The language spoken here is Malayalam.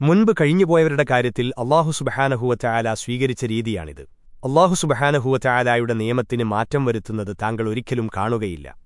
മുൻപ് കഴിഞ്ഞുപോയവരുടെ കാര്യത്തിൽ അള്ളാഹു സുബഹാനഹുവറ്റായാല സ്വീകരിച്ച രീതിയാണിത്. അള്ളാഹു സുബഹാനഹുവറ്റായാലായുടെ നിയമത്തിന് മാറ്റം വരുത്തുന്നത് താങ്കൾ ഒരിക്കലും കാണുകയില്ല.